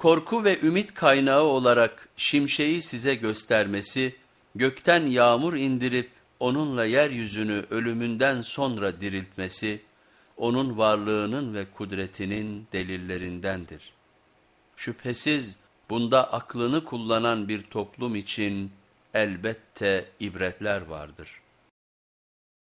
Korku ve ümit kaynağı olarak şimşeği size göstermesi, gökten yağmur indirip onunla yeryüzünü ölümünden sonra diriltmesi, onun varlığının ve kudretinin delillerindendir. Şüphesiz bunda aklını kullanan bir toplum için elbette ibretler vardır.''